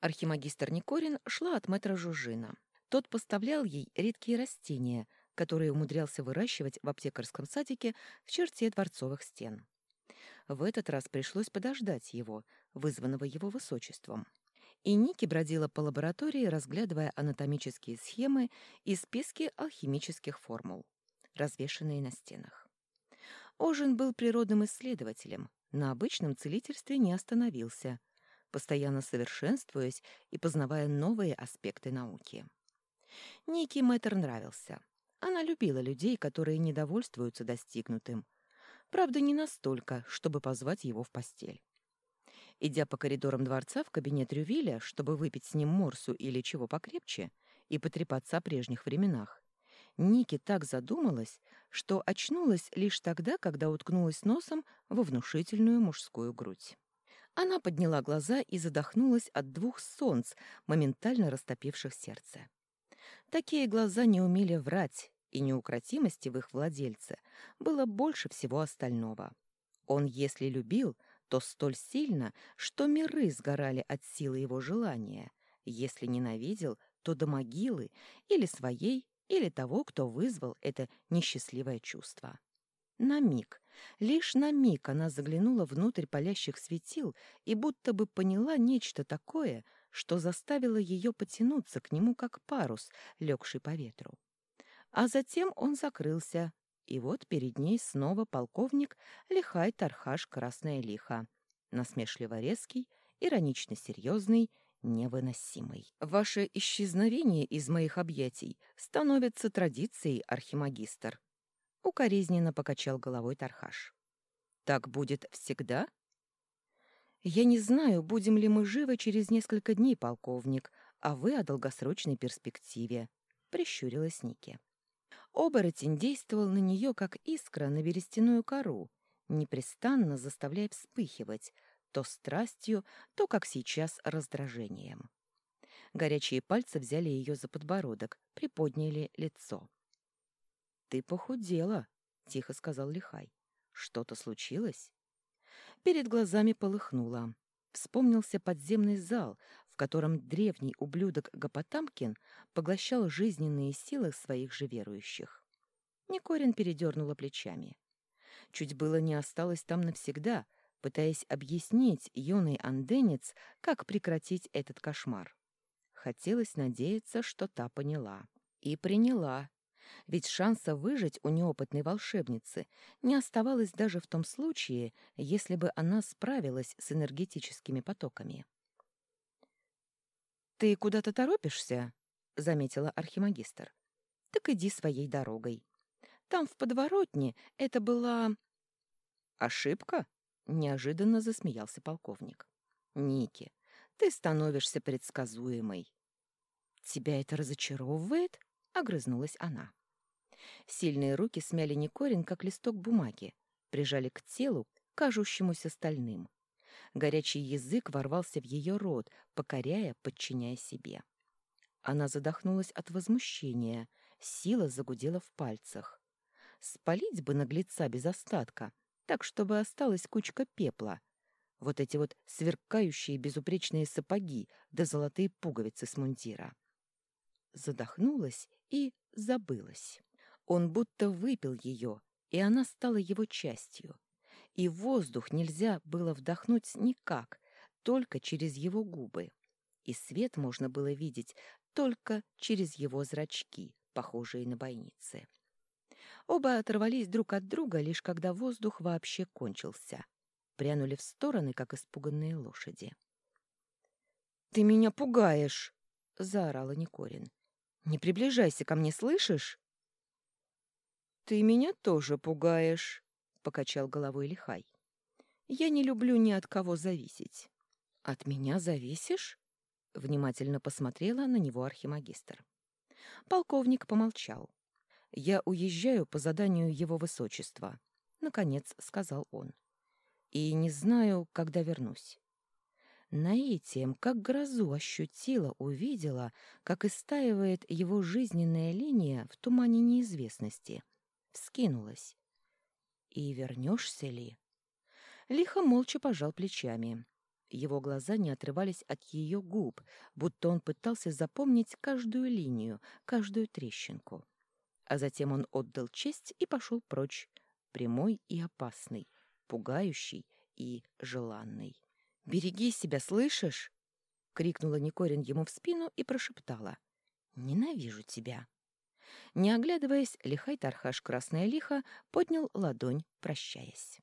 Архимагистр Никорин шла от мэтра Жужина. Тот поставлял ей редкие растения, которые умудрялся выращивать в аптекарском садике в черте дворцовых стен. В этот раз пришлось подождать его, вызванного его высочеством. И Ники бродила по лаборатории, разглядывая анатомические схемы и списки алхимических формул, развешанные на стенах. Ожин был природным исследователем, на обычном целительстве не остановился, постоянно совершенствуясь и познавая новые аспекты науки. Ники Мэтр нравился. Она любила людей, которые недовольствуются достигнутым. Правда, не настолько, чтобы позвать его в постель. Идя по коридорам дворца в кабинет Рювиля, чтобы выпить с ним морсу или чего покрепче и потрепаться о прежних временах, Ники так задумалась, что очнулась лишь тогда, когда уткнулась носом во внушительную мужскую грудь. Она подняла глаза и задохнулась от двух солнц, моментально растопивших сердце. Такие глаза не умели врать, и неукротимости в их владельце было больше всего остального. Он, если любил, то столь сильно, что миры сгорали от силы его желания. Если ненавидел, то до могилы или своей, или того, кто вызвал это несчастливое чувство. На миг, лишь на миг она заглянула внутрь палящих светил и будто бы поняла нечто такое, что заставило ее потянуться к нему, как парус, легший по ветру. А затем он закрылся, и вот перед ней снова полковник Лихай Тархаш Красная Лиха, насмешливо резкий, иронично серьезный, невыносимый. Ваше исчезновение из моих объятий становится традицией, архимагистр. Укоризненно покачал головой Тархаш. Так будет всегда? Я не знаю, будем ли мы живы через несколько дней, полковник, а вы о долгосрочной перспективе, прищурилась Ники. Оборотень действовал на нее, как искра на берестяную кору, непрестанно заставляя вспыхивать, то страстью, то, как сейчас, раздражением. Горячие пальцы взяли ее за подбородок, приподняли лицо. «Ты похудела», — тихо сказал Лихай. «Что-то случилось?» Перед глазами полыхнуло. Вспомнился подземный зал, в котором древний ублюдок Гапотамкин поглощал жизненные силы своих же верующих. Никорин передернула плечами. Чуть было не осталось там навсегда — пытаясь объяснить юный анденец, как прекратить этот кошмар. Хотелось надеяться, что та поняла. И приняла. Ведь шанса выжить у неопытной волшебницы не оставалось даже в том случае, если бы она справилась с энергетическими потоками. «Ты куда-то торопишься?» — заметила архимагистр. «Так иди своей дорогой. Там, в подворотне, это была...» «Ошибка?» Неожиданно засмеялся полковник. «Ники, ты становишься предсказуемой». «Тебя это разочаровывает?» — огрызнулась она. Сильные руки смяли Никорин, как листок бумаги, прижали к телу, кажущемуся стальным. Горячий язык ворвался в ее рот, покоряя, подчиняя себе. Она задохнулась от возмущения, сила загудела в пальцах. Спалить бы наглеца без остатка, так, чтобы осталась кучка пепла. Вот эти вот сверкающие безупречные сапоги да золотые пуговицы с мундира. Задохнулась и забылась. Он будто выпил ее, и она стала его частью. И воздух нельзя было вдохнуть никак, только через его губы. И свет можно было видеть только через его зрачки, похожие на бойницы. Оба оторвались друг от друга, лишь когда воздух вообще кончился. Прянули в стороны, как испуганные лошади. «Ты меня пугаешь!» — заорала Никорин. «Не приближайся ко мне, слышишь?» «Ты меня тоже пугаешь», — покачал головой Лихай. «Я не люблю ни от кого зависеть». «От меня зависишь?» — внимательно посмотрела на него архимагистр. Полковник помолчал. «Я уезжаю по заданию его высочества», — наконец сказал он. «И не знаю, когда вернусь». Наитием, как грозу ощутила, увидела, как истаивает его жизненная линия в тумане неизвестности. Вскинулась. «И вернешься ли?» Лихо молча пожал плечами. Его глаза не отрывались от ее губ, будто он пытался запомнить каждую линию, каждую трещинку. А затем он отдал честь и пошел прочь, прямой и опасный, пугающий и желанный. «Береги себя, слышишь?» — крикнула Никорин ему в спину и прошептала. «Ненавижу тебя». Не оглядываясь, лихай Тархаш Красная Лиха поднял ладонь, прощаясь.